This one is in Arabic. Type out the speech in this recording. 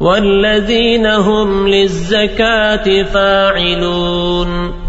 والذين هم للزكاة فاعلون